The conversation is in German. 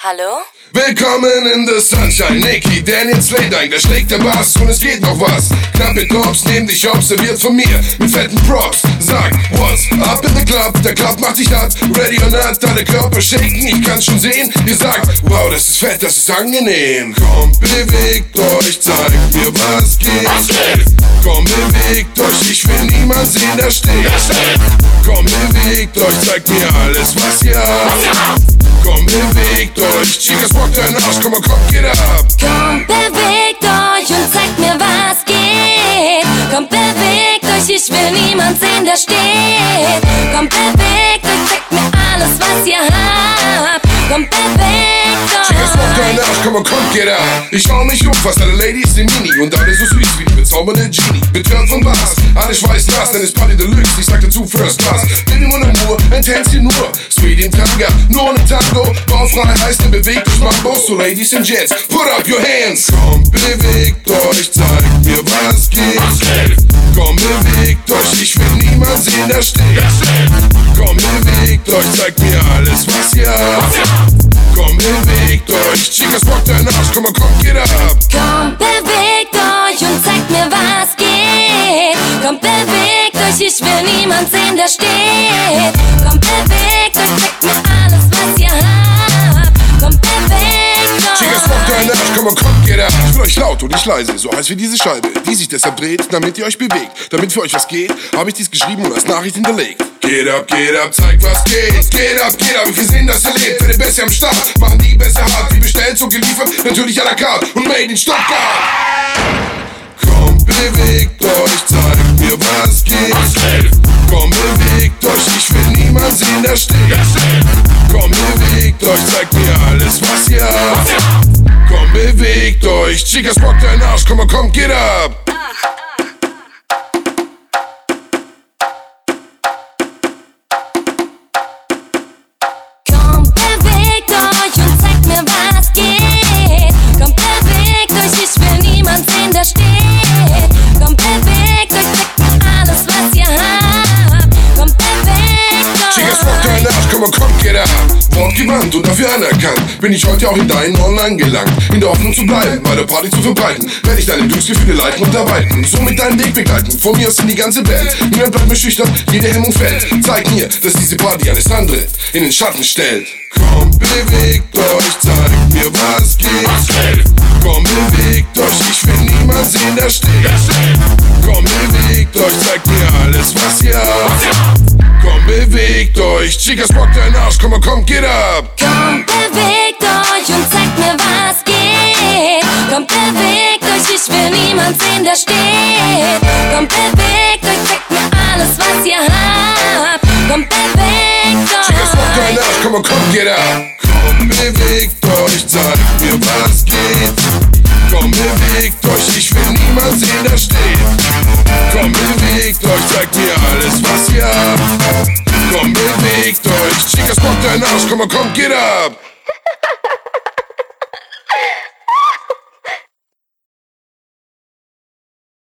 Hallo? Willkommen in the Sunshine, Nicky, Daniel Slade, da schlägt der Bass und es geht noch was. Knappe Cops nehmen dich observiert von mir mit fetten Props. Sag, what's up in the club? Der Club macht dich hart, ready or not, deine Körper shaken, ich kann's schon sehen. Ihr sagt, wow, das ist fett, das ist angenehm. Komm, bewegt euch, zeigt mir, was geht. Was geht? Komm, bewegt euch, ich will niemand sehen, der steht. Der steht. Komm, bewegt euch, zeigt mir alles, was ihr habt. Rock deinen Arsch, komm mal, komm mal, komm, geht ab. Ich schau mich um, fast alle Ladies sind Mini und alle so süß wie die bezaubernde Genie. Betört von Bass, alle schweißnass, denn es Party Deluxe, ich sag dazu First Class. Baby, mon amour, ein Tänzchen nur. Sweet in Tanga, nur ne Tango. Baufrei heißt, ihr bewegt euch, macht Boss, so Ladies and Jets. Put up your hands. Komm, bewegt euch, zeigt mir, was geht. Komm, bewegt euch, ich will niemand sehen. Der steht. Komm, bewegt euch, zeigt mir alles, was ihr habt. Komm, bewegt euch, Chicas, rock deinen Arsch, komm mal, komm, geht ab. Kommt, bewegt euch und zeigt mir, was geht. Kommt, bewegt euch, ich will niemand sehen, der steht. Kommt, bewegt euch, zeigt mir alles, was ihr habt. Kommt, bewegt Chicas, rock deinen euch. Arsch, komm mal, komm, geht ab. Ich will euch laut und nicht leise, so heiß wie diese Scheibe, die sich deshalb dreht, damit ihr euch bewegt. Damit für euch was geht, habe ich dies geschrieben und als Nachricht hinterlegt. Geht ab, geht ab, zeig was geht. Geht ab, geht ab, wir sehen, dass ihr lebt. Für den Besser am Start, machen die besser hart. Wie bestellt, so geliefert, natürlich à la carte und made in Stuttgart. Komm, bewegt euch, zeigt mir, was geht. Komm, bewegt euch, ich will niemand sehen, der steht. Komm, bewegt euch, zeigt mir alles, was ihr habt. Komm, bewegt euch, Chicas, rock deinen Arsch, komm mal, komm, geht ab. Euch. Arsch, komm mal, komm, geht ab. Wort gewandt und dafür anerkannt. Bin ich heute auch in deinen Online gelangt. In der Hoffnung zu bleiben, bei der Party zu verbreiten. Werde ich deine Glücksgefühle leiten und arbeiten. So mit deinem Weg begleiten. Von mir aus in die ganze Welt. Niemand bleibt mir schüchtern, jede Hemmung fällt. Zeig mir, dass diese Party alles andere in den Schatten stellt. Komm, bewegt euch, zeigt mir, was geht. Was geht? Komm, bewegt euch, ich will niemand sehen, der steht. Komm, bewegt euch, zeigt mir alles, was ihr habt. Komm, bewegt euch, Chicas, rock deinen Arsch, komm mal, komm, geht ab. Kommt, bewegt euch und zeigt mir, was geht. Kommt, bewegt euch, ich will niemand sehen, der steht. Kommt, bewegt euch, zeigt mir alles, was ihr habt. Kommt, bewegt Chicas, rock deinen euch. Arsch, komm mal, komm, geht ab. Komm, bewegt euch, zeigt mir, was geht. Komm, bewegt euch, ich will niemand sehen, der steht. Was ihr habt. Komm, bewegt